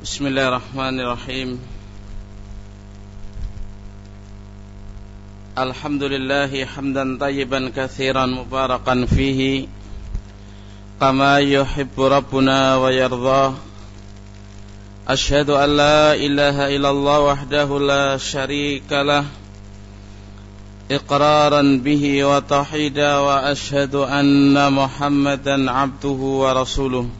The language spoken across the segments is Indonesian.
Bismillahirrahmanirrahim. Alhamdulillahi hamdan tayyiban kathiran mubarakan fihi. Kama yuhibbu rabbuna wa yardha Ashadu an la ilaha illallah wahdahu la sharika Iqraran bihi wa tahida wa ashadu anna muhammadan abduhu wa rasuluh.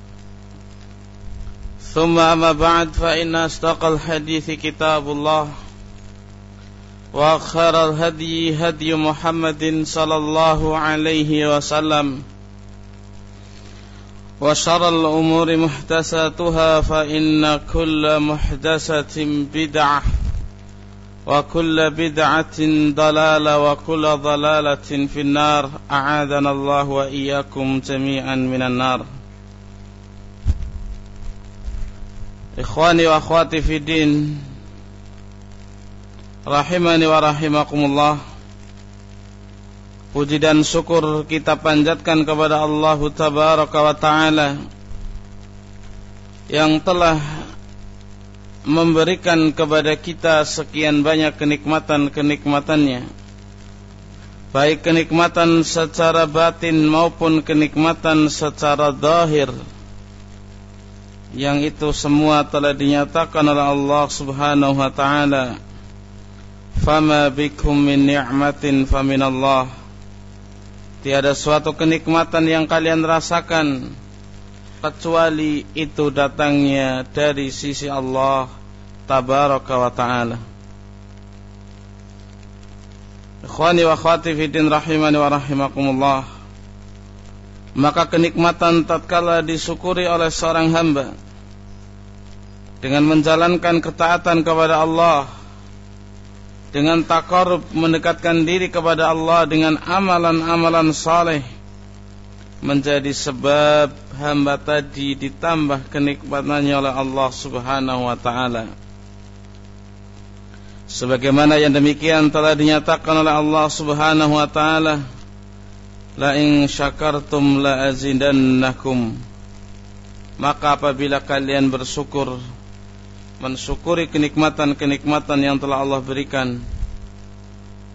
ثم أما بعد فإن أصدق الحديث كتاب الله وخير الهدي هدي محمد صلى الله عليه وسلم وشر الأمور محدثاتها فإن كل محدثة بدعة وكل بدعة ضلالة وكل ضلالة في النار. أعاذنا الله وإياكم جميعا من النار. Ikhwani wa akhwati fi din. Rahimani wa rahimakumullah. Puji dan syukur kita panjatkan kepada Allah Tabaraka wa Ta'ala Yang telah Memberikan kepada kita sekian banyak kenikmatan-kenikmatannya. Baik kenikmatan secara batin maupun kenikmatan secara zahir yang itu semua telah dinyatakan oleh Allah Subhanahu wa taala. Fama bikum min ni'matin faminallah tiada suatu kenikmatan yang kalian rasakan kecuali itu datangnya dari sisi Allah tabaraka wa taala. Ikhwani wa akhwati fi din rahimani wa rahimakumullah maka kenikmatan tatkala disyukuri oleh seorang hamba dengan menjalankan ketaatan kepada Allah dengan takarub mendekatkan diri kepada Allah dengan amalan-amalan saleh menjadi sebab hamba tadi ditambah kenikmatannya oleh Allah Subhanahu wa taala. Sebagaimana yang demikian telah dinyatakan oleh Allah Subhanahu wa taala La in syakartum la azidannakum Maka apabila kalian bersyukur Mensyukuri kenikmatan-kenikmatan yang telah Allah berikan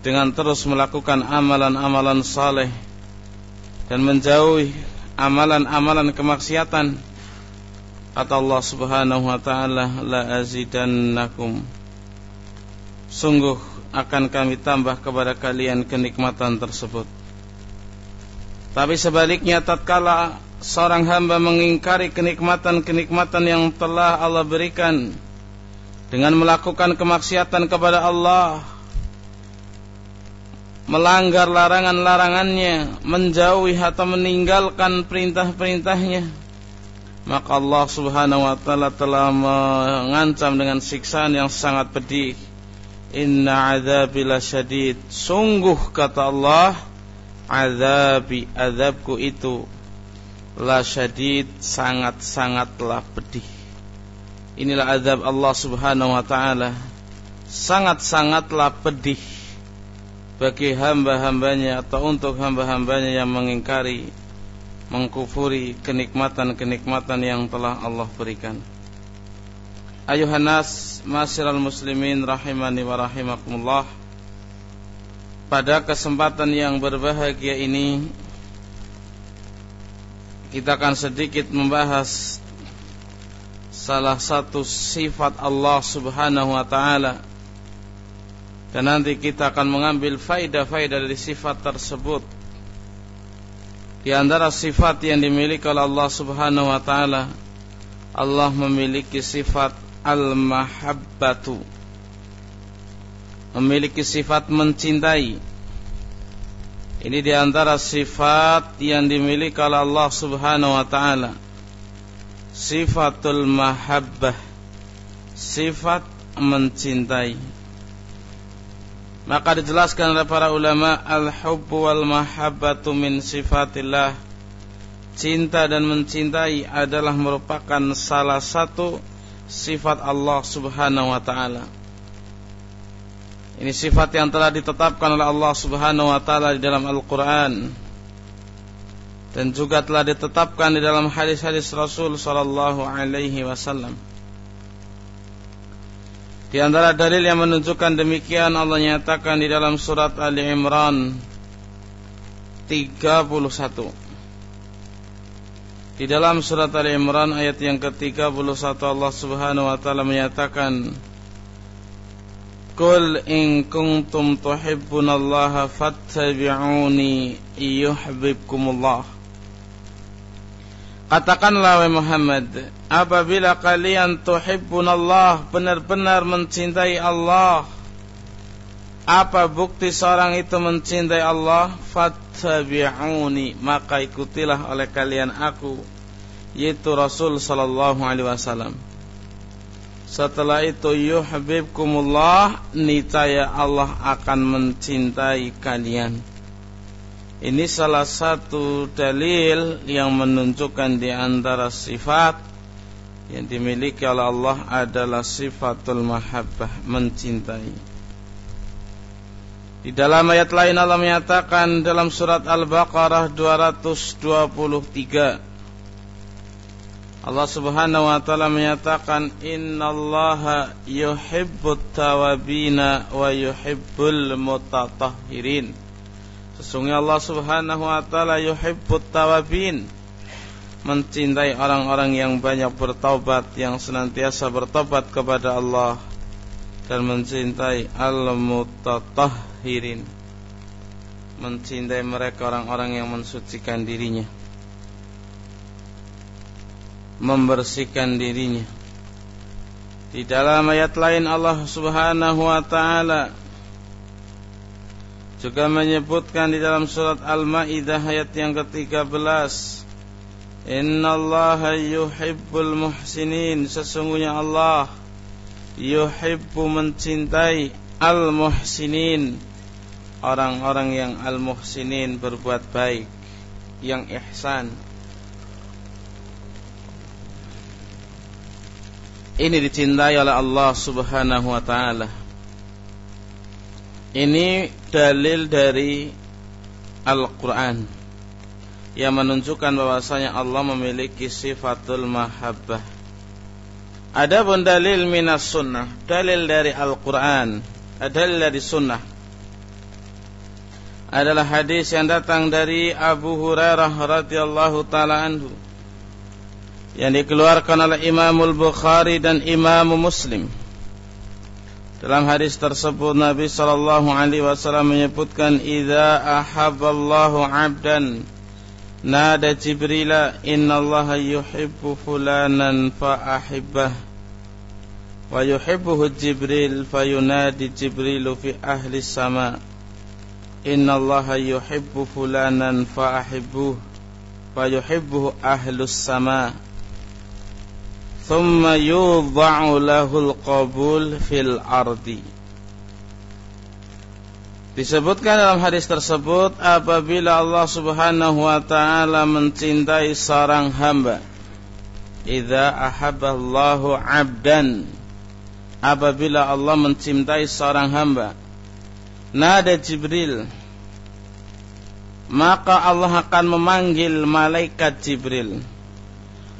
Dengan terus melakukan amalan-amalan saleh Dan menjauhi amalan-amalan kemaksiatan Kata Allah subhanahu wa ta'ala La azidannakum Sungguh akan kami tambah kepada kalian kenikmatan tersebut tapi sebaliknya tatkala seorang hamba mengingkari kenikmatan-kenikmatan yang telah Allah berikan dengan melakukan kemaksiatan kepada Allah, melanggar larangan-larangannya, menjauhi atau meninggalkan perintah-perintahnya, maka Allah Subhanahu wa taala telah mengancam dengan siksaan yang sangat pedih. Inna adzabil syadid. Sungguh kata Allah, azabi azabku itu la syadid sangat-sangatlah pedih. Inilah azab Allah Subhanahu wa taala sangat-sangatlah pedih bagi hamba-hambanya atau untuk hamba-hambanya yang mengingkari mengkufuri kenikmatan-kenikmatan yang telah Allah berikan. Ayuhan nas, masyiral muslimin rahimani wa rahimakumullah pada kesempatan yang berbahagia ini kita akan sedikit membahas salah satu sifat Allah Subhanahu wa taala. Dan nanti kita akan mengambil faidah-faidah dari sifat tersebut. Di antara sifat yang dimiliki oleh Allah Subhanahu wa taala, Allah memiliki sifat al-mahabbatu. Memiliki sifat mencintai. Ini di antara sifat yang dimiliki oleh Allah Subhanahu wa taala. Sifatul mahabbah sifat mencintai. Maka dijelaskan oleh para ulama al-hubbu wal mahabbatu min sifatillah. Cinta dan mencintai adalah merupakan salah satu sifat Allah Subhanahu wa taala ini sifat yang telah ditetapkan oleh Allah Subhanahu wa taala di dalam Al-Qur'an dan juga telah ditetapkan di dalam hadis-hadis Rasul sallallahu alaihi wasallam. Di antara dalil yang menunjukkan demikian Allah nyatakan di dalam surat Ali Imran 31. Di dalam surat Ali Imran ayat yang ke-31 Allah Subhanahu wa taala menyatakan Qul in kuntum tuhibbunallaha fattabi'uni yuhibbukumullah Katakanlah wahai Muhammad, apabila kalian tuhibbun Allah, benar-benar mencintai Allah, apa bukti seorang itu mencintai Allah? Fattabi'uni, maka ikutilah oleh kalian aku, yaitu Rasul sallallahu alaihi wasallam. Setelah itu yuhibbukumullah, niscaya Allah akan mencintai kalian. Ini salah satu dalil yang menunjukkan di antara sifat yang dimiliki oleh Allah adalah sifatul mahabbah, mencintai. Di dalam ayat lain Allah menyatakan dalam surat Al-Baqarah 223 Allah Subhanahu wa taala menyatakan innallaha yuhibbut tawabina wa yuhibbul mutatahhirin. Sesungguhnya Allah Subhanahu wa taala yuhibbut tawabin mencintai orang-orang yang banyak bertaubat yang senantiasa bertobat kepada Allah dan mencintai al-mutatahhirin mencintai mereka orang-orang yang mensucikan dirinya membersihkan dirinya. Di dalam ayat lain Allah Subhanahu wa taala juga menyebutkan di dalam surat Al-Maidah ayat yang ke-13 Innallaha yuhibbul muhsinin. Sesungguhnya Allah yuhibbu mencintai al-muhsinin orang-orang yang al-muhsinin berbuat baik yang ihsan ini dicintai oleh Allah Subhanahu wa taala. Ini dalil dari Al-Quran Yang menunjukkan bahwasanya Allah memiliki sifatul mahabbah. Ada pun dalil minas sunnah Dalil dari Al-Quran Dalil dari sunnah Adalah hadis yang datang dari Abu Hurairah radhiyallahu taala anhu yang dikeluarkan oleh Imamul Bukhari dan Imam Muslim. Dalam hadis tersebut Nabi sallallahu alaihi wasallam menyebutkan idza ahabballahu 'abdan nada Jibril innallaha yuhibbu fulanan fa ahibbah wa yuhibbuhu Jibril fayunadi Jibril fi ahli sama innallaha yuhibbu fulanan fa ahibbuhu wa yuhibbuhu ahlus sama' thumma yudha'u lahul qabul fil ardi. Disebutkan dalam hadis tersebut apabila Allah Subhanahu wa taala mencintai seorang hamba idza ahabballahu 'abdan apabila Allah mencintai seorang hamba nada Jibril maka Allah akan memanggil malaikat Jibril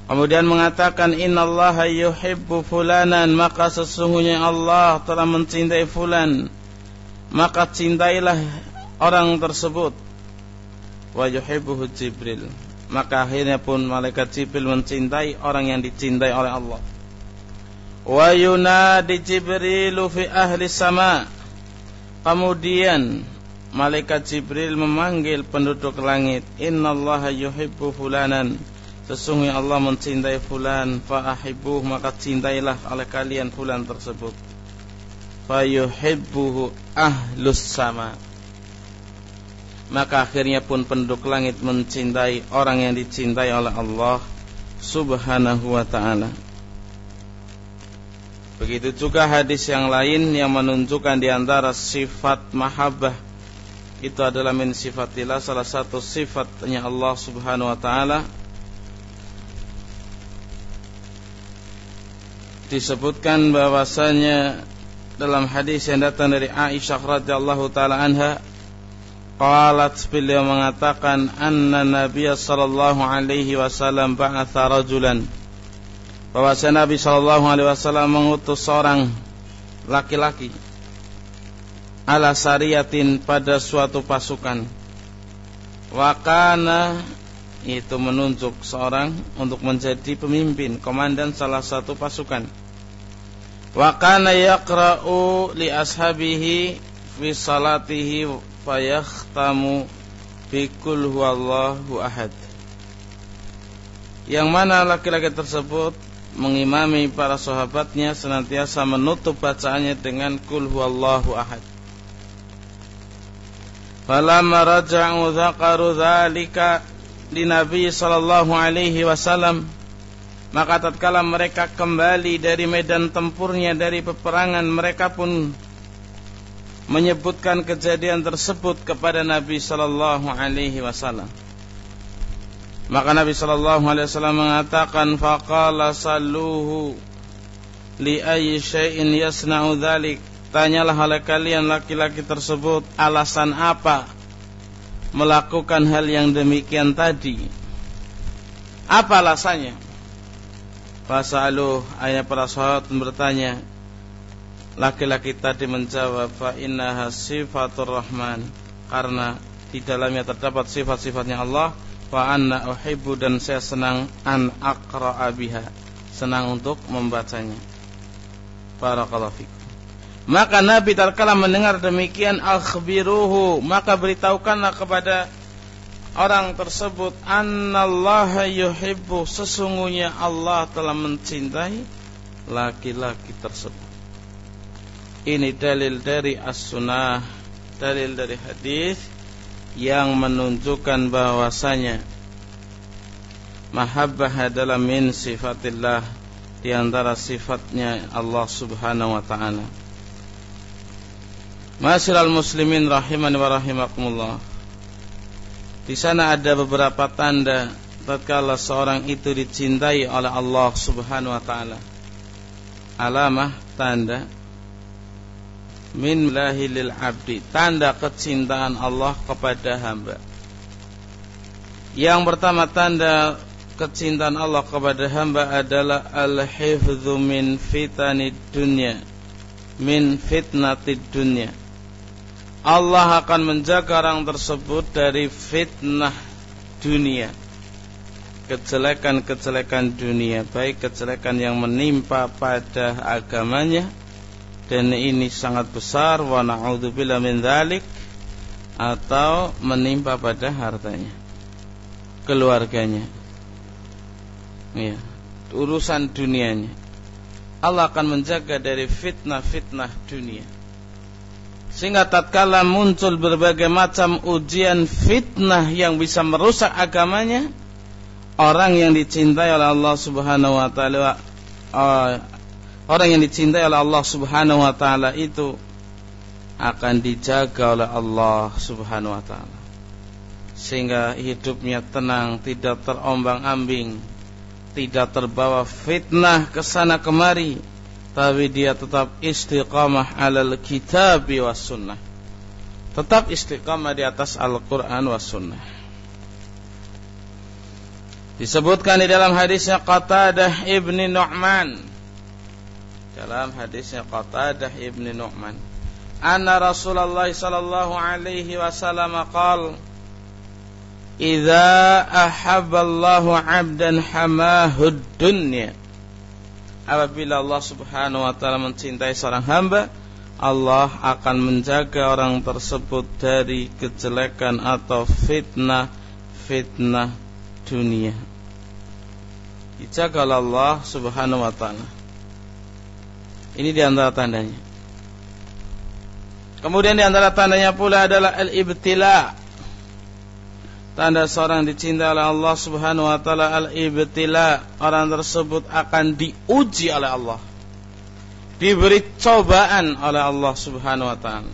Kemudian mengatakan innallaha yuhibbu fulanan. Maka sesungguhnya Allah telah mencintai fulan. Maka cintailah orang tersebut. Wa yuhibbuhu Jibril. Maka akhirnya pun malaikat Jibril mencintai orang yang dicintai oleh Allah. Wa yunadi Jibrilu fi ahli sama. Kemudian malaikat Jibril memanggil penduduk langit. Innallaha yuhibbu fulanan sesungguhnya Allah mencintai fulan fa ahibbuh maka cintailah oleh kalian fulan tersebut. Fa yuhibbuhu ahlus sama. Maka akhirnya pun penduduk langit mencintai orang yang dicintai oleh Allah subhanahu wa ta'ala. Begitu juga hadis yang lain yang menunjukkan di antara sifat mahabbah. Itu adalah min sifatillah salah satu sifatnya Allah Subhanahu wa taala disebutkan bahwasanya dalam hadis yang datang dari Aisyah radhiyallahu taala anha qalat beliau mengatakan anna nabiyya sallallahu alaihi wasallam ba'atha rajulan. Bahwa Nabi Shallallahu Alaihi Wasallam mengutus seorang laki-laki ala sariyatin pada suatu pasukan. Wakana itu menunjuk seorang untuk menjadi pemimpin komandan salah satu pasukan wakana yaqra'u li ashabihi fi salatihi fayakhtamu bi kul huwallahu ahad yang mana laki-laki tersebut mengimami para sahabatnya senantiasa menutup bacaannya dengan kul huwallahu ahad. Falamma raja'u dzakaru dzalika di Nabi sallallahu alaihi wasallam maka tatkala mereka kembali dari medan tempurnya dari peperangan mereka pun menyebutkan kejadian tersebut kepada Nabi sallallahu alaihi wasallam maka Nabi sallallahu alaihi wasallam mengatakan faqala salluhu li ayyi syai'in yasna'u dzalik. Tanyalah oleh kalian laki-laki tersebut alasan apa melakukan hal yang demikian tadi. Apa alasannya? Fasaluh ayat para sahabat bertanya. Laki-laki tadi menjawab fa innaha sifatur rahman karena di dalamnya terdapat sifat-sifatnya Allah wa anna uhibbu dan saya senang an aqra'a biha senang untuk membacanya barakallahu fikum maka Nabi tatkala mendengar demikian akhbiruhu maka beritahukanlah kepada orang tersebut annallaha yuhibbu sesungguhnya Allah telah mencintai laki-laki tersebut ini dalil dari as-sunnah dalil dari hadis yang menunjukkan bahwasanya mahabbah adalah min sifatillah di antara sifatnya Allah Subhanahu wa taala. Masyiral muslimin rahimani wa rahimakumullah. Di sana ada beberapa tanda tatkala seorang itu dicintai oleh Allah Subhanahu wa taala. Alamah tanda min lahilil abdi tanda kecintaan Allah kepada hamba yang pertama tanda kecintaan Allah kepada hamba adalah al-hifdhu min fitanid dunya min fitnatid dunya Allah akan menjaga orang tersebut dari fitnah dunia. Kejelekan-kejelekan dunia baik kejelekan yang menimpa pada agamanya dan ini sangat besar wa na'udzubillah min dzalik atau menimpa pada hartanya keluarganya. Ya urusan dunianya. Allah akan menjaga dari fitnah-fitnah dunia sehingga tatkala muncul berbagai macam ujian fitnah yang bisa merusak agamanya orang yang dicintai oleh Allah Subhanahu wa taala Orang yang dicintai oleh Allah Subhanahu wa taala itu akan dijaga oleh Allah Subhanahu wa taala. Sehingga hidupnya tenang, tidak terombang-ambing, tidak terbawa fitnah ke sana kemari, tapi dia tetap istiqamah alal kitab was sunnah. Tetap istiqamah di atas Al-Qur'an was sunnah. Disebutkan di dalam hadisnya Qatadah ibni Nu'man dalam hadisnya Qatadah ibni Nu'man anna Rasulullah sallallahu alaihi wasallam qal Idza ahabballahu 'abdan hamahud dunya apabila Allah Subhanahu wa taala mencintai seorang hamba, Allah akan menjaga orang tersebut dari kejelekan atau fitnah-fitnah dunia. Dijaga Allah Subhanahu wa taala. Ini di antara tandanya. Kemudian di antara tandanya pula adalah al-ibtila. Tanda seorang dicintai oleh Allah Subhanahu wa taala al-ibtila, orang tersebut akan diuji oleh Allah. Diberi cobaan oleh Allah Subhanahu wa taala.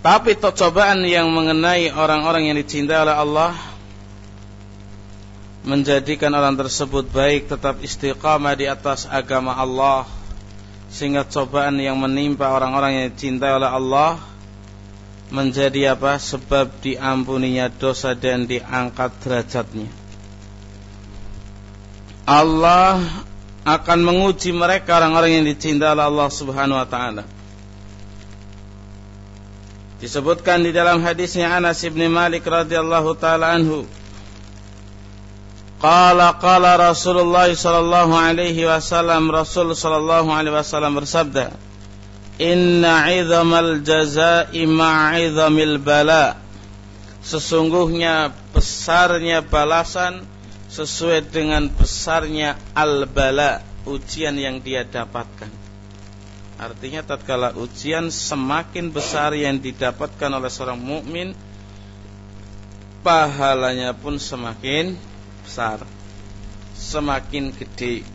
Tapi cobaan yang mengenai orang-orang yang dicintai oleh Allah menjadikan orang tersebut baik tetap istiqamah di atas agama Allah sehingga cobaan yang menimpa orang-orang yang dicintai oleh Allah menjadi apa? Sebab diampuninya dosa dan diangkat derajatnya. Allah akan menguji mereka orang-orang yang dicintai oleh Allah Subhanahu wa taala. Disebutkan di dalam hadisnya Anas bin Malik radhiyallahu taala anhu. Qala qala Rasulullah sallallahu alaihi wasallam Rasul sallallahu alaihi wasallam bersabda Inna 'idhamal jazaa'i ma'idhamil bala. Sesungguhnya besarnya balasan sesuai dengan besarnya al-bala ujian yang dia dapatkan. Artinya tatkala ujian semakin besar yang didapatkan oleh seorang mukmin, pahalanya pun semakin besar, semakin gede.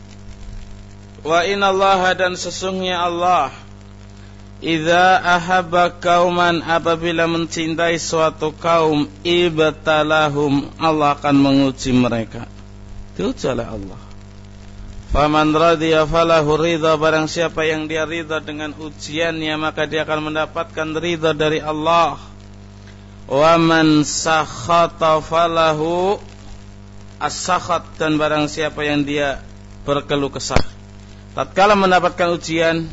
Wa inallaha dan sesungguhnya Allah Idza ahabba kauman apabila mencintai suatu kaum ibtalahum Allah akan menguji mereka. Diuji oleh Allah. Faman radiya falahu ridha barang siapa yang dia ridha dengan ujiannya maka dia akan mendapatkan ridha dari Allah. Wa man sakhata falahu as-sakhat dan barang siapa yang dia berkeluh kesah. Tatkala mendapatkan ujian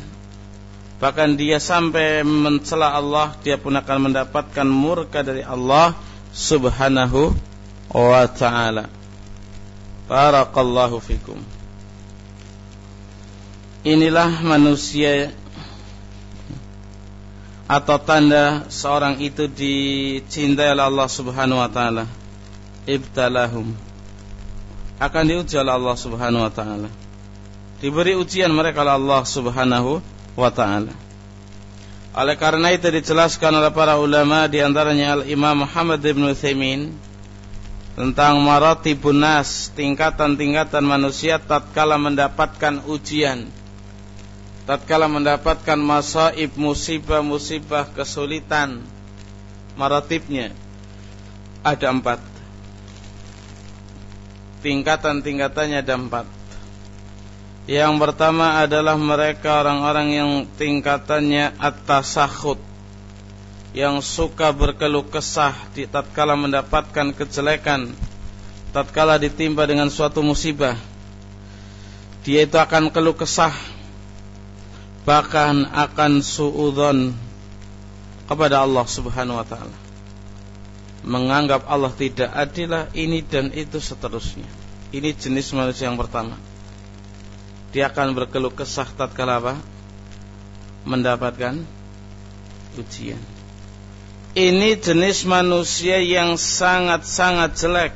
bahkan dia sampai mencela Allah dia pun akan mendapatkan murka dari Allah Subhanahu wa taala. Barakallahu fikum. Inilah manusia atau tanda seorang itu dicintai oleh Allah Subhanahu wa taala. Ibtalahum. Akan diuji oleh Allah Subhanahu wa taala. Diberi ujian mereka oleh Allah Subhanahu wa taala. Oleh karena itu dijelaskan oleh para ulama di antaranya Al-Imam Muhammad bin Utsaimin tentang maratibun nas, tingkatan-tingkatan manusia tatkala mendapatkan ujian tatkala mendapatkan masaib musibah-musibah kesulitan maratibnya ada empat tingkatan-tingkatannya ada empat yang pertama adalah mereka orang-orang yang tingkatannya at-tasakhut yang suka berkeluh kesah di tatkala mendapatkan kejelekan tatkala ditimpa dengan suatu musibah dia itu akan keluh kesah bahkan akan suudzon kepada Allah Subhanahu wa taala. Menganggap Allah tidak adilah ini dan itu seterusnya. Ini jenis manusia yang pertama. Dia akan berkeluh kesah tatkala apa? Mendapatkan ujian. Ini jenis manusia yang sangat-sangat jelek.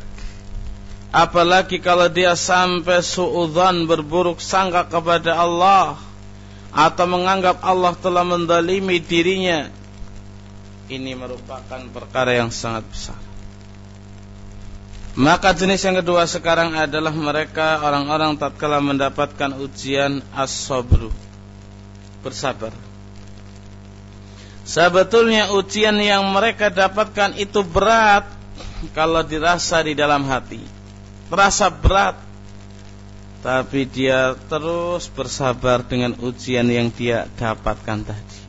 Apalagi kalau dia sampai suudzon berburuk sangka kepada Allah atau menganggap Allah telah mendalimi dirinya ini merupakan perkara yang sangat besar maka jenis yang kedua sekarang adalah mereka orang-orang tatkala mendapatkan ujian as-sabru bersabar Sebetulnya ujian yang mereka dapatkan itu berat kalau dirasa di dalam hati. Terasa berat tapi dia terus bersabar dengan ujian yang dia dapatkan tadi.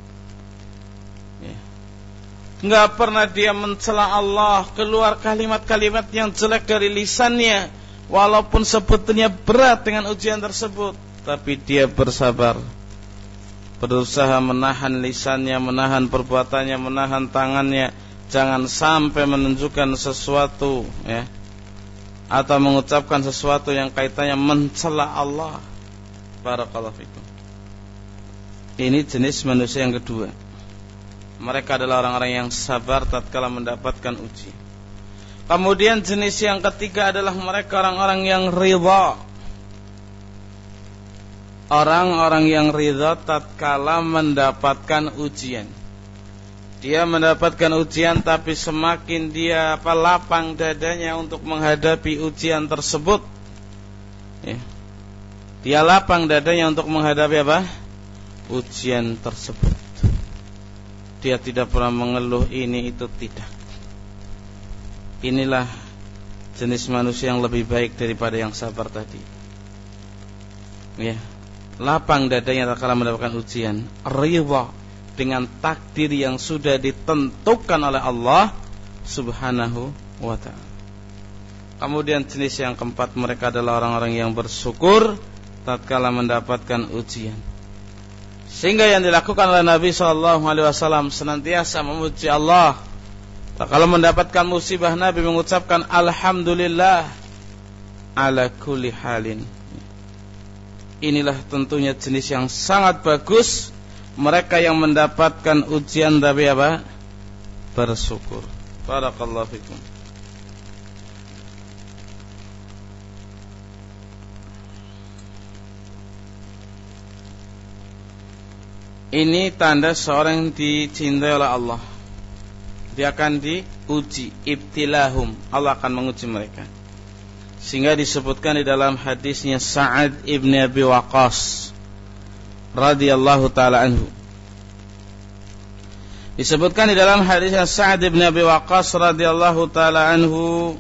Ya. Nggak pernah dia mencela Allah, keluar kalimat-kalimat yang jelek dari lisannya, walaupun sebetulnya berat dengan ujian tersebut, tapi dia bersabar. Berusaha menahan lisannya, menahan perbuatannya, menahan tangannya, jangan sampai menunjukkan sesuatu ya atau mengucapkan sesuatu yang kaitannya mencela Allah. Barakallahu fikum. Ini jenis manusia yang kedua. Mereka adalah orang-orang yang sabar tatkala mendapatkan uji. Kemudian jenis yang ketiga adalah mereka orang-orang yang ridha. Orang-orang yang ridha tatkala mendapatkan ujian. Dia mendapatkan ujian tapi semakin dia apa lapang dadanya untuk menghadapi ujian tersebut. Ya. Dia lapang dadanya untuk menghadapi apa? Ujian tersebut. Dia tidak pernah mengeluh ini itu tidak. Inilah jenis manusia yang lebih baik daripada yang sabar tadi. Ya. Lapang dadanya tak kala mendapatkan ujian. Ridha dengan takdir yang sudah ditentukan oleh Allah Subhanahu wa taala. Kemudian jenis yang keempat mereka adalah orang-orang yang bersyukur tatkala mendapatkan ujian. Sehingga yang dilakukan oleh Nabi Shallallahu Alaihi Wasallam senantiasa memuji Allah. Kalau mendapatkan musibah Nabi mengucapkan Alhamdulillah ala kulli halin. Inilah tentunya jenis yang sangat bagus mereka yang mendapatkan ujian tapi apa? Bersyukur. Barakallahu fikum. Ini tanda seorang yang dicintai oleh Allah. Dia akan diuji, ibtilahum. Allah akan menguji mereka. Sehingga disebutkan di dalam hadisnya Sa'ad ibn Abi Waqqas radhiyallahu taala anhu. Disebutkan di dalam hadis Sa'ad bin Abi Waqqas radhiyallahu taala anhu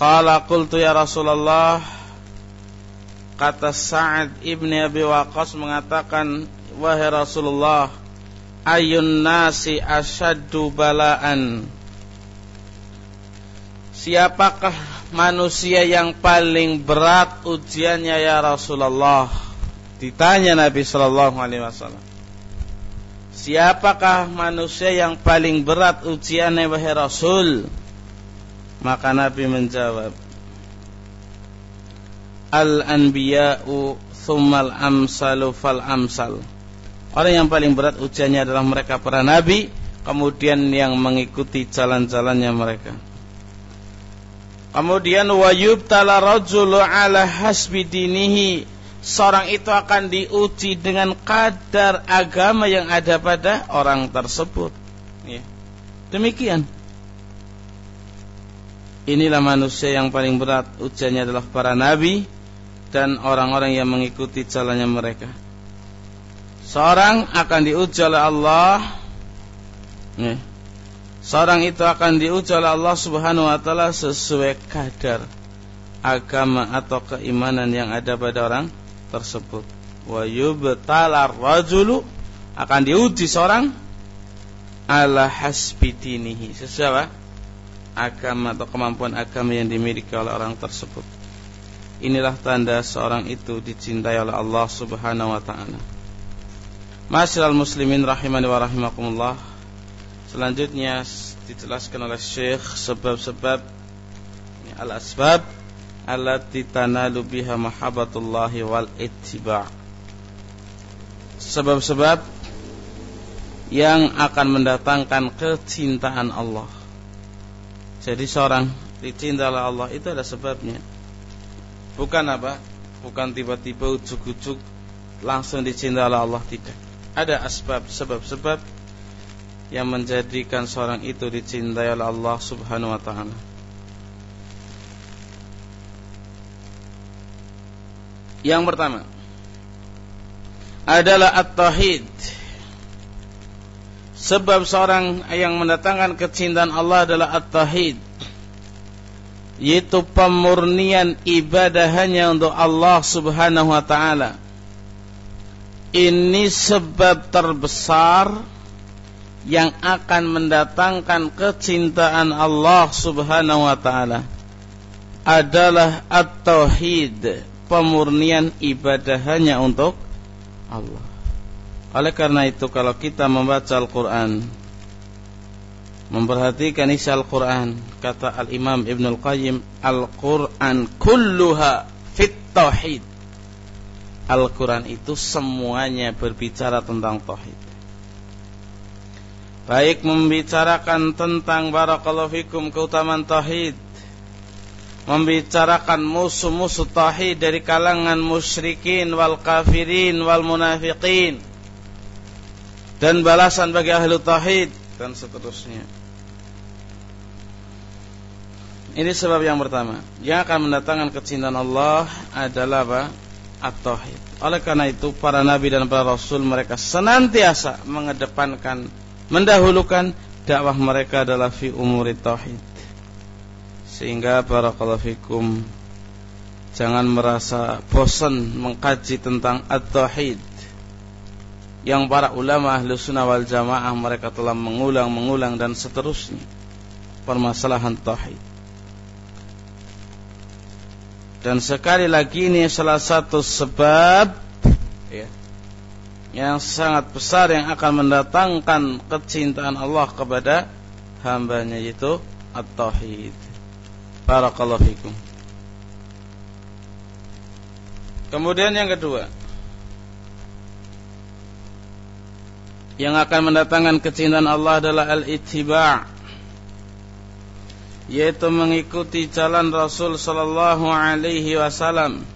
qala qultu ya Rasulullah kata Sa'ad ibn Abi Waqqas mengatakan wahai Rasulullah ayun nasi asyaddu bala'an Siapakah manusia yang paling berat ujiannya ya Rasulullah Ditanya Nabi Shallallahu Alaihi Wasallam, siapakah manusia yang paling berat ujiannya wahai Rasul? Maka Nabi menjawab, Al-anbiya'u thummal amsalu fal amsal. Orang yang paling berat ujiannya adalah mereka para nabi, kemudian yang mengikuti jalan-jalannya mereka. Kemudian wayub tala rajulu ala hasbi dinihi seorang itu akan diuji dengan kadar agama yang ada pada orang tersebut. Ya. Demikian. Inilah manusia yang paling berat ujiannya adalah para nabi dan orang-orang yang mengikuti jalannya mereka. Seorang akan diuji oleh Allah. Ya. Seorang itu akan diuji oleh Allah Subhanahu wa taala sesuai kadar agama atau keimanan yang ada pada orang tersebut. Wa yubtalar rajulu akan diuji seorang ala hasbi dinihi. Sesuai agama atau kemampuan agama yang dimiliki oleh orang tersebut. Inilah tanda seorang itu dicintai oleh Allah Subhanahu wa taala Masyaallah muslimin rahimani wa rahimakumullah. Selanjutnya dijelaskan oleh Syekh sebab-sebab al-asbab allati tanalu biha mahabbatullahi wal ittiba' sebab-sebab yang akan mendatangkan kecintaan Allah. Jadi seorang dicinta oleh Allah itu ada sebabnya. Bukan apa? Bukan tiba-tiba ujuk-ujuk langsung dicinta oleh Allah tidak ada asbab sebab-sebab yang menjadikan seorang itu dicintai oleh Allah Subhanahu wa taala Yang pertama adalah at-tauhid. Sebab seorang yang mendatangkan kecintaan Allah adalah at-tauhid. Yaitu pemurnian ibadah hanya untuk Allah Subhanahu wa taala. Ini sebab terbesar yang akan mendatangkan kecintaan Allah Subhanahu wa taala adalah at-tauhid pemurnian ibadah hanya untuk Allah. Oleh karena itu kalau kita membaca Al-Quran memperhatikan isi Al-Quran kata Al-Imam Ibn Al-Qayyim Al-Quran kulluha fit tauhid Al-Quran itu semuanya berbicara tentang tauhid baik membicarakan tentang barakallahu fikum keutamaan tauhid membicarakan musuh-musuh tauhid dari kalangan musyrikin wal kafirin wal munafiqin dan balasan bagi ahli tauhid dan seterusnya. Ini sebab yang pertama. Yang akan mendatangkan kecintaan Allah adalah apa? At-tauhid. Oleh karena itu para nabi dan para rasul mereka senantiasa mengedepankan mendahulukan dakwah mereka adalah fi umuri tauhid. Sehingga para fikum jangan merasa bosan mengkaji tentang at-tauhid. Yang para ulama ahli sunnah wal jamaah mereka telah mengulang, mengulang dan seterusnya permasalahan tauhid. Dan sekali lagi ini salah satu sebab ya, yang sangat besar yang akan mendatangkan kecintaan Allah kepada hambanya yaitu at-tauhid. Barakallahu fikum. Kemudian yang kedua yang akan mendatangkan kecintaan Allah adalah al-ittiba' yaitu mengikuti jalan Rasul sallallahu alaihi wasallam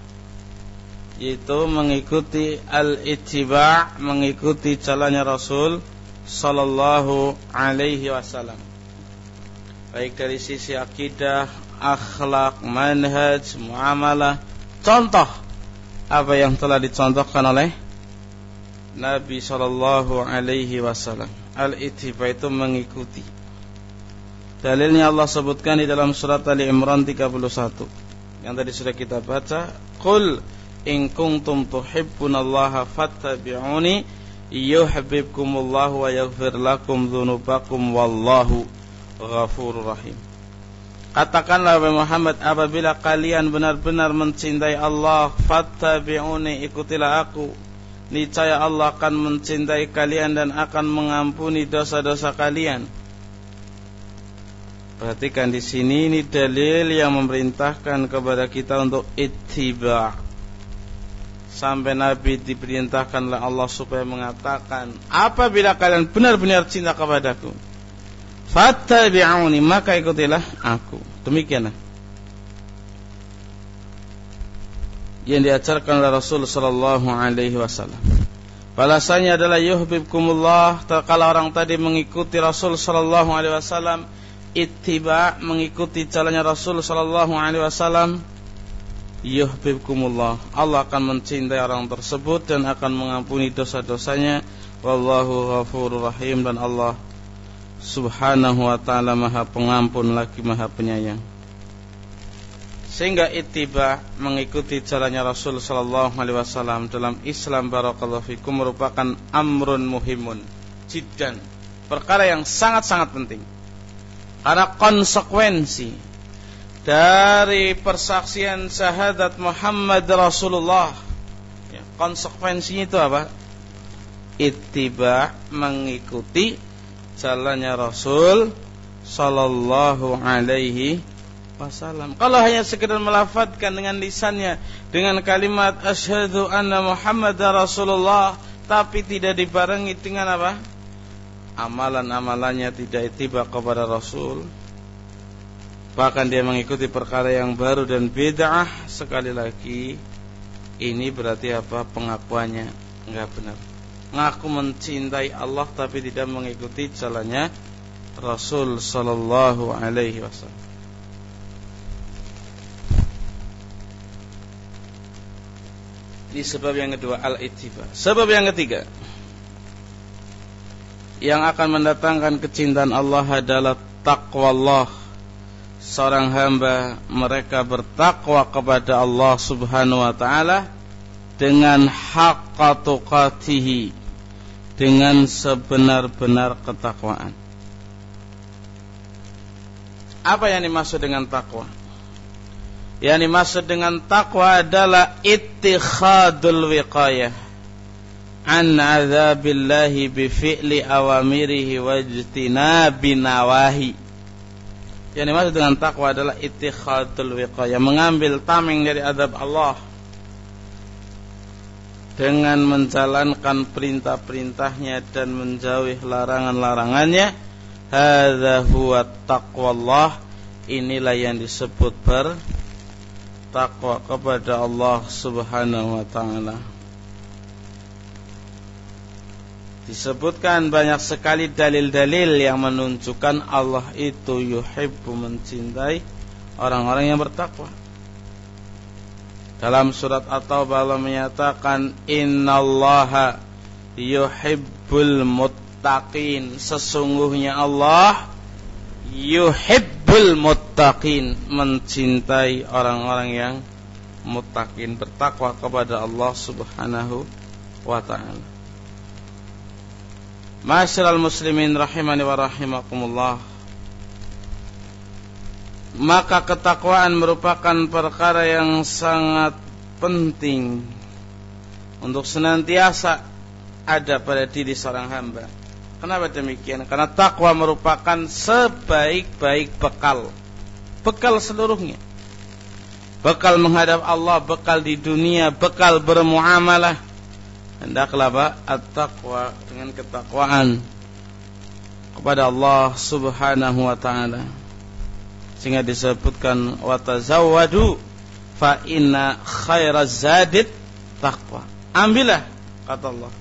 yaitu mengikuti al-ittiba' mengikuti jalannya Rasul sallallahu alaihi wasallam baik dari sisi akidah, akhlak, manhaj, muamalah, contoh apa yang telah dicontohkan oleh Nabi sallallahu alaihi wasallam. Al-ittiba itu mengikuti. Dalilnya Allah sebutkan di dalam surat Ali Imran 31 yang tadi sudah kita baca, "Qul in kuntum tuhibbunallaha fattabi'uni yuhibbukumullah wa yaghfir lakum dzunubakum wallahu ghafurur rahim. Katakanlah wahai Muhammad apabila kalian benar-benar mencintai Allah fattabi'uni ikutilah aku. Niscaya Allah akan mencintai kalian dan akan mengampuni dosa-dosa kalian Perhatikan di sini ini dalil yang memerintahkan kepada kita untuk ittiba' sampai Nabi diperintahkan oleh Allah supaya mengatakan apabila kalian benar-benar cinta kepadaku fattabi'uni maka ikutilah aku. Demikianlah. Yang diajarkan oleh Rasul sallallahu alaihi wasallam. Balasannya adalah yuhibbukumullah. Kalau orang tadi mengikuti Rasul sallallahu alaihi wasallam ittiba mengikuti jalannya Rasul sallallahu alaihi wasallam yuhibbukumullah. Allah akan mencintai orang tersebut dan akan mengampuni dosa-dosanya. Wallahu ghafurur rahim dan Allah subhanahu wa ta'ala maha pengampun lagi maha penyayang. Sehingga ittiba mengikuti jalannya Rasul sallallahu alaihi wasallam dalam Islam barakallahu fikum merupakan amrun muhimun jiddan perkara yang sangat-sangat penting karena konsekuensi dari persaksian syahadat Muhammad Rasulullah. Ya, konsekuensinya itu apa? Ittiba mengikuti jalannya Rasul sallallahu alaihi wasallam. Kalau hanya sekedar melafatkan dengan lisannya dengan kalimat asyhadu anna Muhammad Rasulullah tapi tidak dibarengi dengan apa amalan-amalannya tidak ittiba kepada Rasul. Bahkan dia mengikuti perkara yang baru dan bid'ah sekali lagi. Ini berarti apa? Pengakuannya enggak benar. Ngaku mencintai Allah tapi tidak mengikuti jalannya Rasul sallallahu alaihi wasallam. Ini sebab yang kedua al-ittiba. Sebab yang ketiga yang akan mendatangkan kecintaan Allah adalah takwa Allah seorang hamba mereka bertakwa kepada Allah Subhanahu wa taala dengan haqqa tuqatihi dengan sebenar-benar ketakwaan. Apa yang dimaksud dengan takwa? Yang dimaksud dengan takwa adalah ittikhadul wiqayah. An azabillahi bi fi'li awamirihi wa ijtinabi nawahi. Yang dimaksud dengan takwa adalah ittikhadul wiqayah, mengambil tameng dari azab Allah dengan menjalankan perintah-perintahnya dan menjauhi larangan-larangannya. Hadza huwa taqwallah. Inilah yang disebut bertakwa kepada Allah Subhanahu wa taala. Disebutkan banyak sekali dalil-dalil yang menunjukkan Allah itu yuhibbu mencintai orang-orang yang bertakwa. Dalam surat At-Taubah Allah menyatakan innallaha yuhibbul muttaqin. Sesungguhnya Allah yuhibbul muttaqin, mencintai orang-orang yang muttaqin, bertakwa kepada Allah Subhanahu wa taala. Masyarul muslimin rahimani wa rahimakumullah. Maka ketakwaan merupakan perkara yang sangat penting Untuk senantiasa ada pada diri seorang hamba. Kenapa demikian? Karena takwa merupakan sebaik-baik bekal. Bekal seluruhnya. Bekal menghadap Allah, bekal di dunia, bekal bermuamalah hendaklah apa at-taqwa dengan ketakwaan kepada Allah Subhanahu wa taala. Sehingga disebutkan wa tazawwadu fa inna khairaz zadid taqwa. Ambillah kata Allah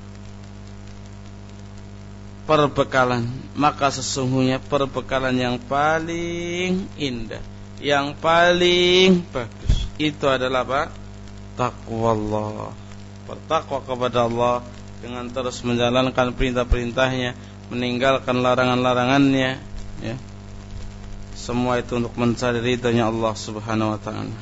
perbekalan. Maka sesungguhnya perbekalan yang paling indah yang paling bagus itu adalah apa takwa Allah bertakwa kepada Allah dengan terus menjalankan perintah-perintahnya, meninggalkan larangan-larangannya, ya. Semua itu untuk mencari ridhonya Allah Subhanahu wa taala.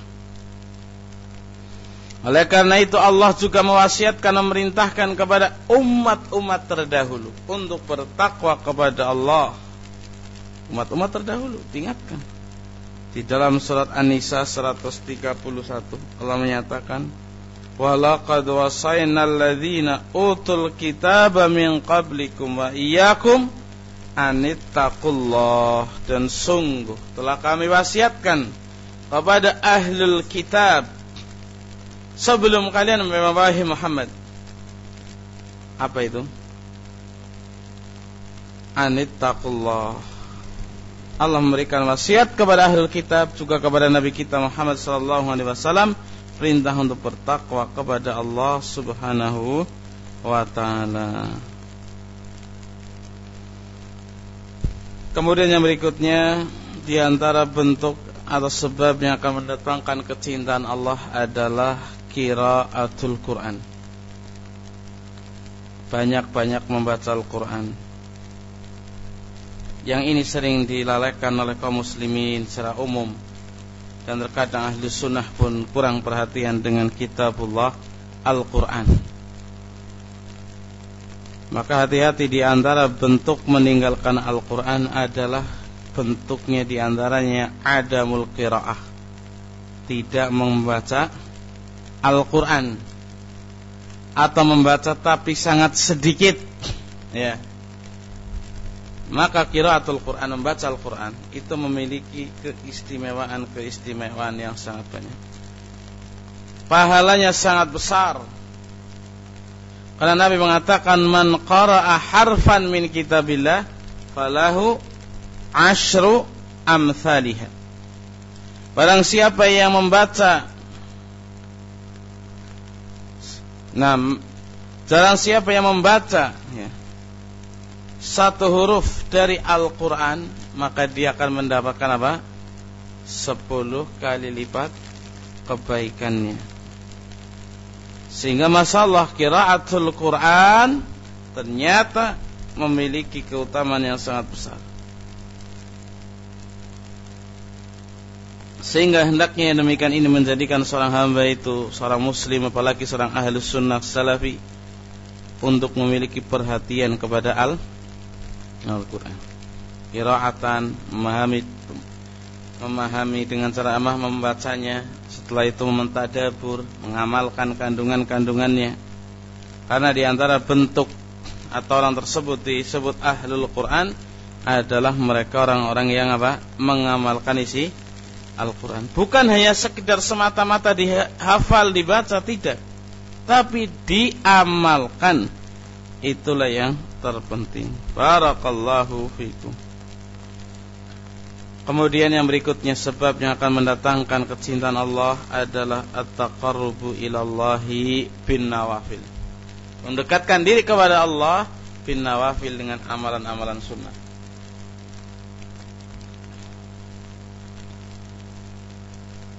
Oleh karena itu Allah juga mewasiatkan memerintahkan kepada umat-umat terdahulu untuk bertakwa kepada Allah. Umat-umat terdahulu diingatkan. Di dalam surat An-Nisa 131 Allah menyatakan Walaqad wasayna alladhina utul kitaba min qablikum wa iyyakum anittaqullah. Dan sungguh telah kami wasiatkan kepada ahlul kitab sebelum kalian membawahi Muhammad. Apa itu? Anittaqullah. Allah memberikan wasiat kepada ahlul kitab juga kepada nabi kita Muhammad sallallahu alaihi wasallam perintah untuk bertakwa kepada Allah Subhanahu wa taala. Kemudian yang berikutnya di antara bentuk atau sebab yang akan mendatangkan kecintaan Allah adalah qiraatul Quran. Banyak-banyak membaca Al-Quran Yang ini sering dilalaikan oleh kaum muslimin secara umum dan terkadang ahli sunnah pun kurang perhatian dengan kitabullah Al-Quran. Maka hati-hati di antara bentuk meninggalkan Al-Quran adalah bentuknya di antaranya adamul qiraah. Tidak membaca Al-Quran. Atau membaca tapi sangat sedikit. Ya maka kiraatul Quran membaca Al-Quran itu memiliki keistimewaan-keistimewaan yang sangat banyak. Pahalanya sangat besar. Karena Nabi mengatakan man qara'a harfan min kitabillah falahu ashru amthaliha. Barang siapa yang membaca Nah, jarang siapa yang membaca ya, satu huruf dari Al-Quran maka dia akan mendapatkan apa? Sepuluh kali lipat kebaikannya sehingga masalah kiraatul Quran ternyata memiliki keutamaan yang sangat besar sehingga hendaknya demikian ini menjadikan seorang hamba itu seorang muslim apalagi seorang ahli sunnah salafi untuk memiliki perhatian kepada al Al-Quran Kiraatan memahami memahami dengan cara amah membacanya setelah itu mentadabur mengamalkan kandungan-kandungannya Karena di antara bentuk atau orang tersebut disebut ahlul Quran adalah mereka orang-orang yang apa? mengamalkan isi Al-Quran. Bukan hanya sekedar semata-mata dihafal, dibaca, tidak. Tapi diamalkan. Itulah yang terpenting. Barakallahu fikum. Kemudian yang berikutnya sebab yang akan mendatangkan kecintaan Allah adalah at-taqarrubu ilallahi bin nawafil. Mendekatkan diri kepada Allah bin nawafil dengan amalan-amalan sunnah.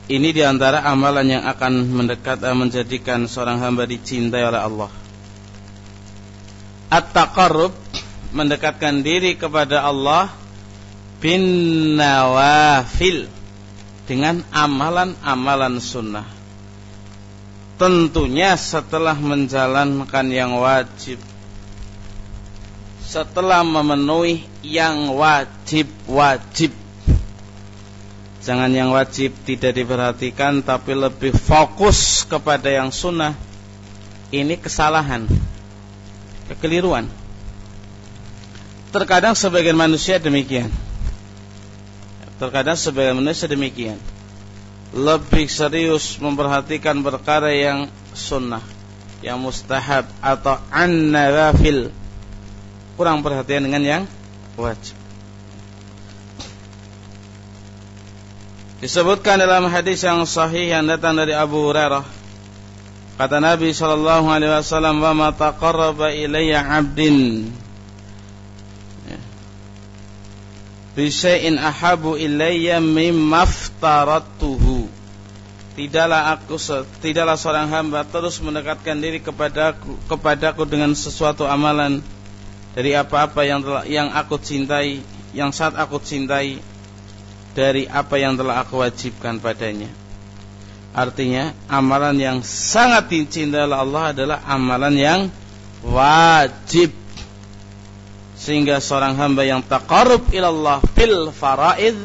Ini di antara amalan yang akan mendekat dan menjadikan seorang hamba dicintai oleh Allah. At-taqarrub mendekatkan diri kepada Allah bin nawafil dengan amalan-amalan sunnah. Tentunya setelah menjalankan yang wajib setelah memenuhi yang wajib-wajib Jangan yang wajib tidak diperhatikan tapi lebih fokus kepada yang sunnah. Ini kesalahan, kekeliruan. Terkadang sebagian manusia demikian. Terkadang sebagian manusia demikian. Lebih serius memperhatikan perkara yang sunnah, yang mustahab atau an-nawafil. Kurang perhatian dengan yang wajib. Disebutkan dalam hadis yang sahih yang datang dari Abu Hurairah. Kata Nabi sallallahu alaihi wasallam, "Wa ma taqarraba ilayya 'abdin ya. bi syai'in ahabu ilayya mimma aftaratuhu." Tidaklah aku tidaklah seorang hamba terus mendekatkan diri kepadaku kepadaku dengan sesuatu amalan dari apa-apa yang telah, yang aku cintai, yang saat aku cintai dari apa yang telah aku wajibkan padanya. Artinya amalan yang sangat dicintai oleh Allah adalah amalan yang wajib. Sehingga seorang hamba yang taqarrub ilallah fil faraid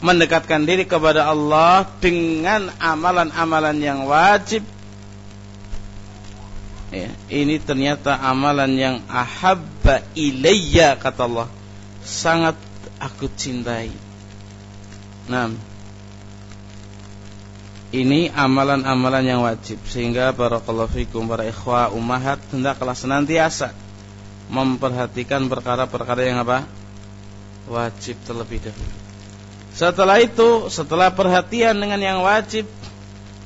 mendekatkan diri kepada Allah dengan amalan-amalan yang wajib. Ya, ini ternyata amalan yang ahabba ilayya kata Allah. Sangat aku cintai. Nah, ini amalan-amalan yang wajib sehingga barakallahu fikum para ikhwah ummahat hendaklah senantiasa memperhatikan perkara-perkara yang apa? wajib terlebih dahulu. Setelah itu, setelah perhatian dengan yang wajib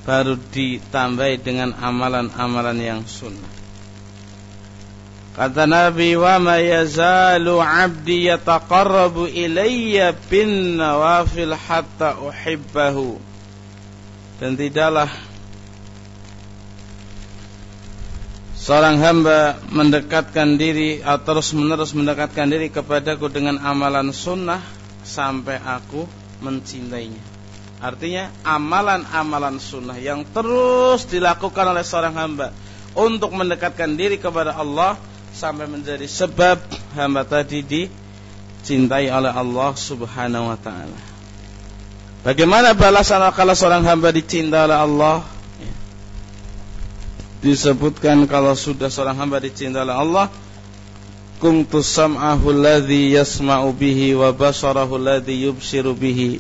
baru ditambahi dengan amalan-amalan yang sunnah. Kata Nabi wa ma yazalu 'abdi yataqarrabu ilayya bin nawafil hatta uhibbahu. Dan tidaklah seorang hamba mendekatkan diri atau terus menerus mendekatkan diri kepadaku dengan amalan sunnah sampai aku mencintainya. Artinya amalan-amalan sunnah yang terus dilakukan oleh seorang hamba untuk mendekatkan diri kepada Allah sampai menjadi sebab hamba tadi dicintai oleh Allah Subhanahu wa taala. Bagaimana balasan kalau seorang hamba dicintai oleh Allah? Disebutkan kalau sudah seorang hamba dicintai oleh Allah, kuntu sam'ahu alladhi yasma'u bihi wa basarahu alladhi yubsiru bihi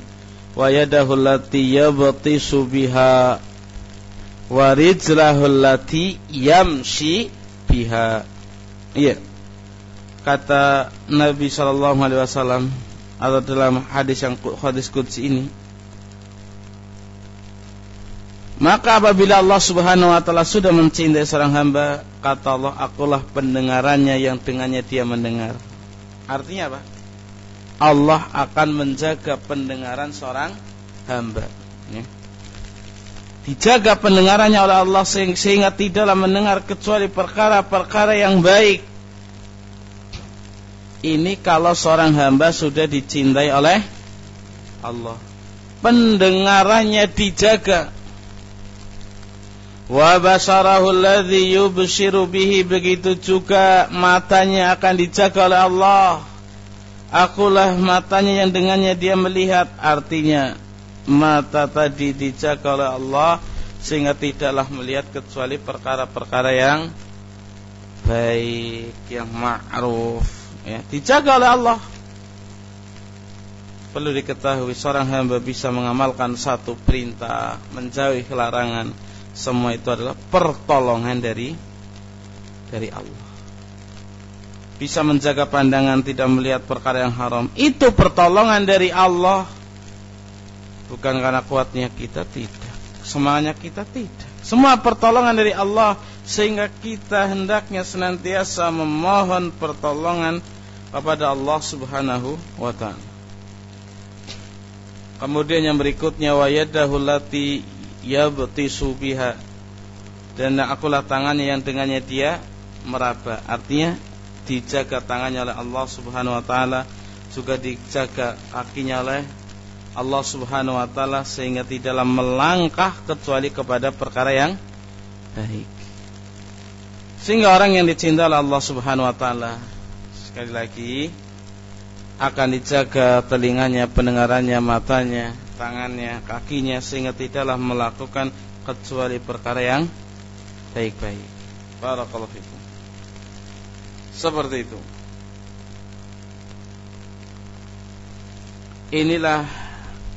wa yadahu allati yabtisu biha wa rijlahu allati yamshi biha Iya. Kata Nabi Shallallahu Alaihi Wasallam atau dalam hadis yang hadis kudsi ini, maka apabila Allah Subhanahu Wa Taala sudah mencintai seorang hamba, kata Allah, akulah pendengarannya yang dengannya dia mendengar. Artinya apa? Allah akan menjaga pendengaran seorang hamba. Ya. Dijaga pendengarannya oleh Allah sehingga tidaklah mendengar kecuali perkara-perkara yang baik. Ini kalau seorang hamba sudah dicintai oleh Allah. Pendengarannya dijaga. Wa basarahu alladhi yubshiru bihi begitu juga matanya akan dijaga oleh Allah. Akulah matanya yang dengannya dia melihat artinya mata tadi dijaga oleh Allah sehingga tidaklah melihat kecuali perkara-perkara yang baik, yang ma'ruf, ya, dijaga oleh Allah. Perlu diketahui seorang hamba bisa mengamalkan satu perintah, menjauhi larangan. Semua itu adalah pertolongan dari dari Allah. Bisa menjaga pandangan tidak melihat perkara yang haram. Itu pertolongan dari Allah. Bukan karena kuatnya kita tidak. Semangatnya kita tidak. Semua pertolongan dari Allah sehingga kita hendaknya senantiasa memohon pertolongan kepada Allah Subhanahu wa taala. Kemudian yang berikutnya wa yadahu lati yabtisu biha. Dan akulah tangannya yang dengannya dia meraba. Artinya dijaga tangannya oleh Allah Subhanahu wa taala, juga dijaga kakinya oleh Allah Subhanahu wa taala sehingga tidaklah melangkah kecuali kepada perkara yang baik. Sehingga orang yang dicinta oleh Allah Subhanahu wa taala sekali lagi akan dijaga telinganya, pendengarannya, matanya, tangannya, kakinya sehingga tidaklah melakukan kecuali perkara yang baik-baik. Barakallahu fikum. Seperti itu. Inilah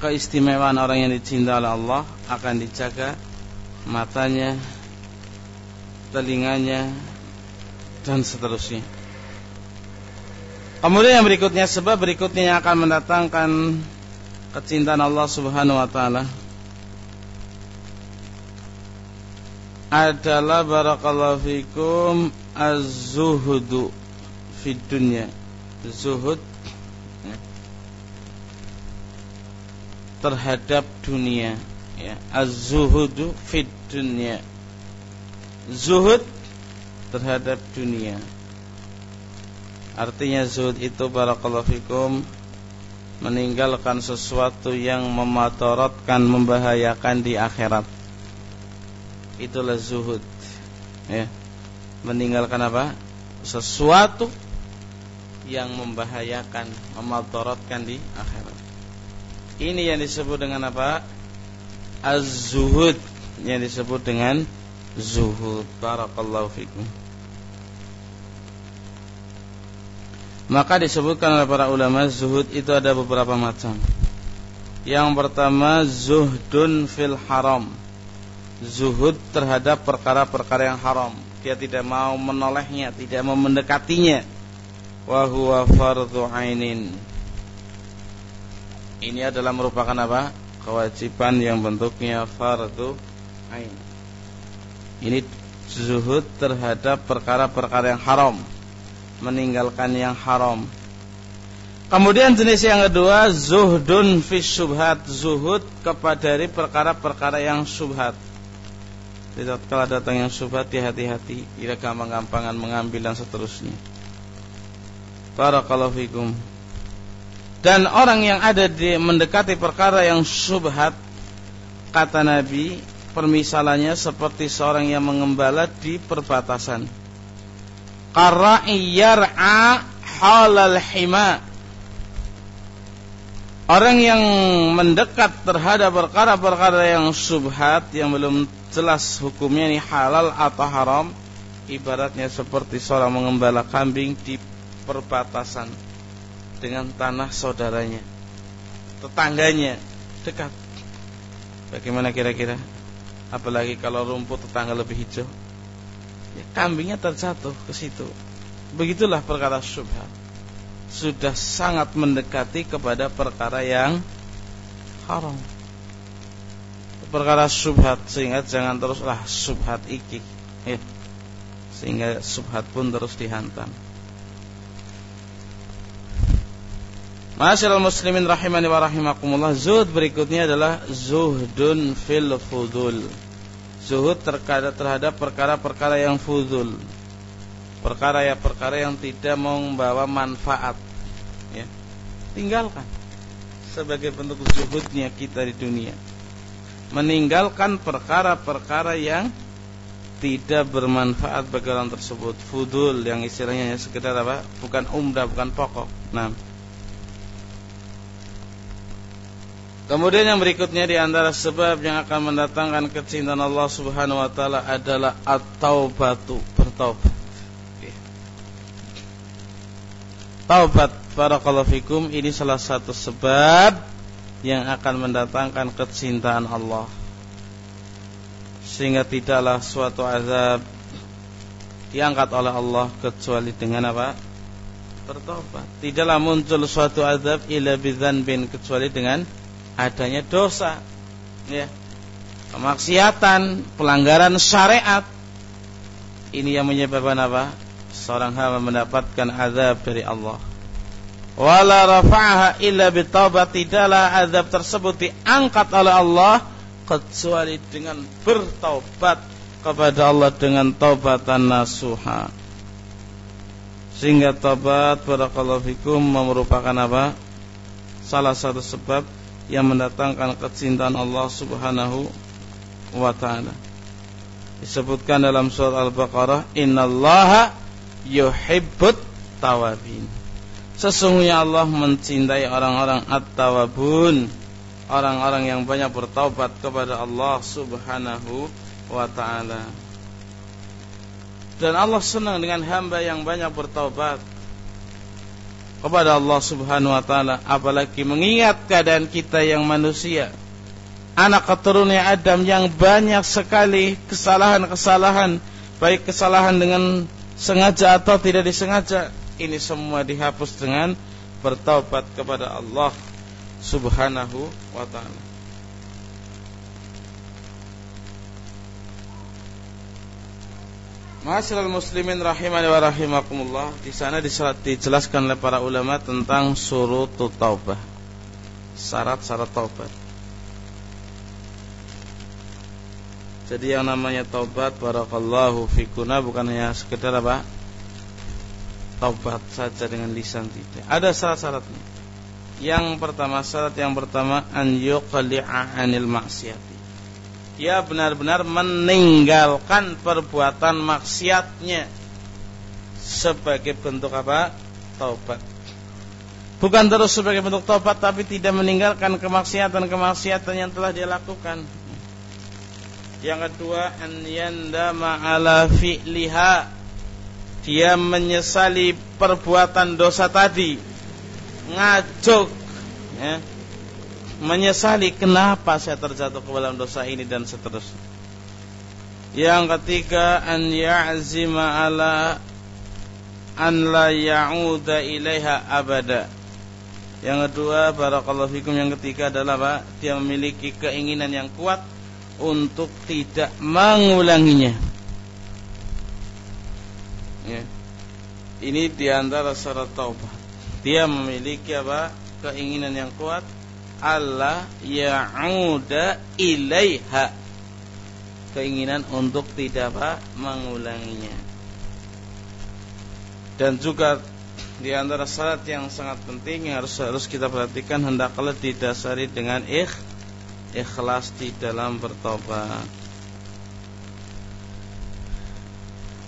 keistimewaan orang yang dicinta oleh Allah akan dijaga matanya, telinganya dan seterusnya. Kemudian yang berikutnya sebab berikutnya yang akan mendatangkan kecintaan Allah Subhanahu wa taala adalah barakallahu fikum az-zuhudu fid dunya. Zuhud ya, terhadap dunia ya az-zuhudu fid dunya. Zuhud terhadap dunia. Artinya zuhud itu barakallahu fikum meninggalkan sesuatu yang memadaratkan membahayakan di akhirat. Itulah zuhud. Ya. Meninggalkan apa? Sesuatu yang membahayakan, memadaratkan di akhirat. Ini yang disebut dengan apa? Az-zuhud yang disebut dengan zuhud. Barakallahu fikum. Maka disebutkan oleh para ulama zuhud itu ada beberapa macam. Yang pertama zuhdun fil haram. Zuhud terhadap perkara-perkara yang haram. Dia tidak mau menolehnya, tidak mau mendekatinya. Wa huwa fardhu ainin. Ini adalah merupakan apa? Kewajiban yang bentuknya fardhu ain. Ini zuhud terhadap perkara-perkara yang haram meninggalkan yang haram. Kemudian jenis yang kedua zuhdun fi syubhat, zuhud kepada dari perkara-perkara yang subhat. Tidak kalau datang yang subhat ya hati-hati, tidak gampang-gampangan mengambil dan seterusnya. Barakallahu fikum. Dan orang yang ada di mendekati perkara yang subhat kata Nabi permisalannya seperti seorang yang mengembala di perbatasan Qara'i yar'a halal hima. Orang yang mendekat terhadap perkara-perkara yang subhat yang belum jelas hukumnya ini halal atau haram ibaratnya seperti seorang mengembala kambing di perbatasan dengan tanah saudaranya tetangganya dekat. Bagaimana kira-kira? Apalagi kalau rumput tetangga lebih hijau ya, kambingnya terjatuh ke situ. Begitulah perkara syubhat. Sudah sangat mendekati kepada perkara yang haram. Perkara syubhat sehingga jangan teruslah syubhat iki. Ya. Sehingga syubhat pun terus dihantam. Masyaallah muslimin rahimani wa rahimakumullah. Zuhud berikutnya adalah zuhdun fil fudul zuhud terhadap perkara-perkara yang fuzul. Perkara ya perkara yang tidak membawa manfaat. Ya. Tinggalkan sebagai bentuk zuhudnya kita di dunia. Meninggalkan perkara-perkara yang tidak bermanfaat bagi orang tersebut. Fudul yang istilahnya sekedar apa? Bukan umrah bukan pokok. Nah Kemudian yang berikutnya di antara sebab yang akan mendatangkan kecintaan Allah Subhanahu wa taala adalah at-taubatu, bertobat. taubat barakallahu fikum ini salah satu sebab yang akan mendatangkan kecintaan Allah sehingga tidaklah suatu azab diangkat oleh Allah kecuali dengan apa? Bertobat. Tidaklah muncul suatu azab illa bin kecuali dengan adanya dosa. Ya. Kemaksiatan, pelanggaran syariat. Ini yang menyebabkan apa? Seorang hamba mendapatkan azab dari Allah. Wala rafa'aha illa bitaubat tidaklah azab tersebut diangkat oleh Allah kecuali dengan bertaubat kepada Allah dengan taubatan nasuha. Sehingga taubat barakallahu fikum merupakan apa? Salah satu sebab yang mendatangkan kecintaan Allah Subhanahu wa taala. Disebutkan dalam surat Al-Baqarah, "Innallaha yuhibbut tawabin." Sesungguhnya Allah mencintai orang-orang at-tawabun, orang-orang yang banyak bertaubat kepada Allah Subhanahu wa taala. Dan Allah senang dengan hamba yang banyak bertaubat kepada Allah Subhanahu wa taala, apalagi mengingat keadaan kita yang manusia. Anak keturunan Adam yang banyak sekali kesalahan-kesalahan, baik kesalahan dengan sengaja atau tidak disengaja. Ini semua dihapus dengan bertaubat kepada Allah Subhanahu wa taala. Masyaallah muslimin rahimani wa rahimakumullah. Di sana dijelaskan oleh para ulama tentang surutut taubah. Syarat-syarat taubat. Jadi yang namanya taubat barakallahu fikuna bukan hanya sekedar apa? Taubat saja dengan lisan tidak. Ada syarat-syaratnya. Yang pertama syarat yang pertama an yuqli'a anil maksiat dia benar-benar meninggalkan perbuatan maksiatnya sebagai bentuk apa? Taubat. Bukan terus sebagai bentuk taubat tapi tidak meninggalkan kemaksiatan-kemaksiatan yang telah dia lakukan. Yang kedua, an yandama fi'liha. Dia menyesali perbuatan dosa tadi. Ngajuk ya menyesali kenapa saya terjatuh ke dalam dosa ini dan seterusnya. Yang ketiga an ya'zima ala an la ya'uda ilaiha abada. Yang kedua barakallahu fikum yang ketiga adalah Pak, dia memiliki keinginan yang kuat untuk tidak mengulanginya. Ya. Ini di antara syarat taubat. Dia memiliki apa? Keinginan yang kuat Allah ya'uda ilaiha. Keinginan untuk tidak apa mengulanginya. Dan juga di antara syarat yang sangat penting yang harus harus kita perhatikan hendaklah didasari dengan ikh ikhlas di dalam bertobat.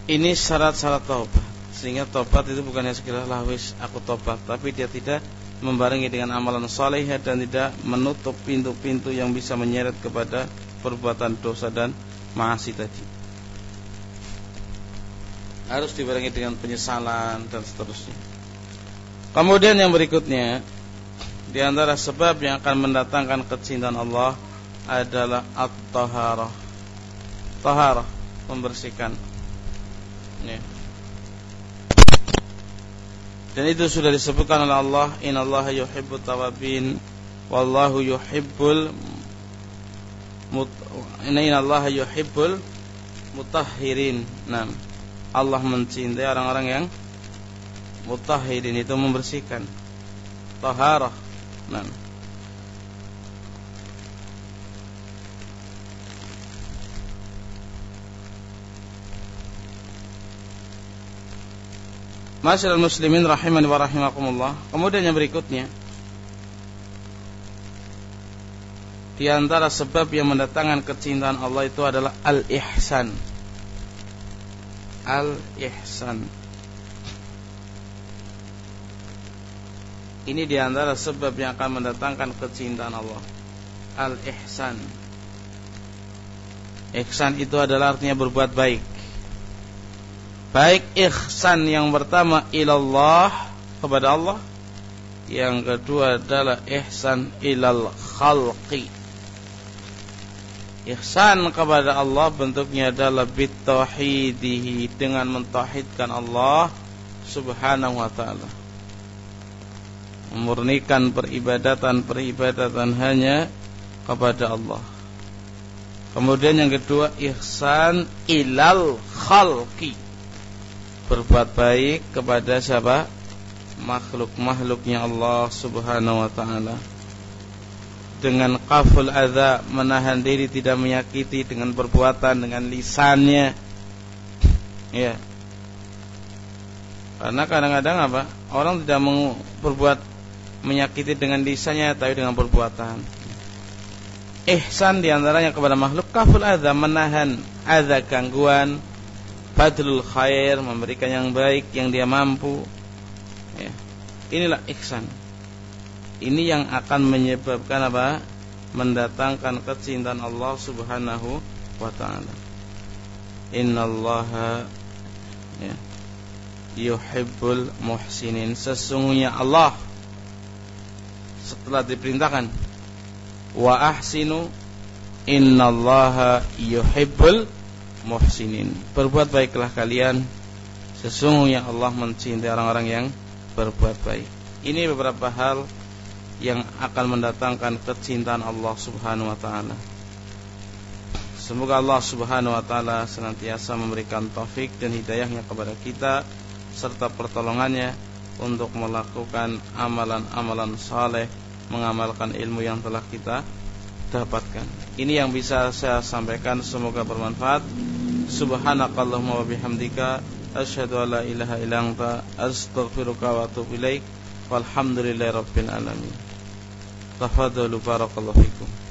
Ini syarat-syarat taubat sehingga tobat itu bukan hanya sekedar lawis aku tobat tapi dia tidak membarengi dengan amalan saleh dan tidak menutup pintu-pintu yang bisa menyeret kepada perbuatan dosa dan maasi tadi. Harus dibarengi dengan penyesalan dan seterusnya. Kemudian yang berikutnya di antara sebab yang akan mendatangkan kecintaan Allah adalah at-taharah. Taharah membersihkan. Ya. Dan itu sudah disebutkan oleh Allah, "Innallaha yuhibbut tawabin wallahu yuhibbul mut innallaha yuhibbul mutahhirin." Nah, Allah mencintai orang-orang yang mutahhirin itu membersihkan. Taharah. Nah, Masyaallah muslimin rahiman wa rahimakumullah. Kemudian yang berikutnya Di antara sebab yang mendatangkan kecintaan Allah itu adalah al-ihsan. Al-ihsan. Ini di antara sebab yang akan mendatangkan kecintaan Allah. Al-ihsan. Ihsan itu adalah artinya berbuat baik baik ihsan yang pertama ilallah kepada Allah. Yang kedua adalah ihsan ilal khalqi. Ihsan kepada Allah bentuknya adalah bitauhidihi dengan mentauhidkan Allah Subhanahu wa taala. Memurnikan peribadatan-peribadatan hanya kepada Allah. Kemudian yang kedua ihsan ilal khalqi. Berbuat baik kepada siapa? Makhluk-makhluknya Allah Subhanahu wa taala. Dengan kaful adza menahan diri tidak menyakiti dengan perbuatan dengan lisannya. Ya. Karena kadang-kadang apa? Orang tidak mau berbuat menyakiti dengan lisannya tapi dengan perbuatan ihsan di antaranya kepada makhluk kaful adha menahan adha gangguan badrul khair memberikan yang baik yang dia mampu. Ya. inilah ihsan. Ini yang akan menyebabkan apa? Mendatangkan kecintaan Allah Subhanahu wa taala. Innallaha ya yuhibbul muhsinin. Sesungguhnya Allah setelah diperintahkan. Wa ahsinu innallaha yuhibbul muhsinin. Berbuat baiklah kalian sesungguhnya Allah mencintai orang-orang yang berbuat baik. Ini beberapa hal yang akan mendatangkan kecintaan Allah Subhanahu wa taala. Semoga Allah Subhanahu wa taala senantiasa memberikan taufik dan hidayahnya kepada kita serta pertolongannya untuk melakukan amalan-amalan saleh mengamalkan ilmu yang telah kita dapatkan. Ini yang bisa saya sampaikan semoga bermanfaat. Subhanakallahumma wa bihamdika asyhadu an la ilaha illa anta astaghfiruka wa atubu ilaik. Walhamdulillahirabbil alamin. Tafadhalu barakallahu fikum.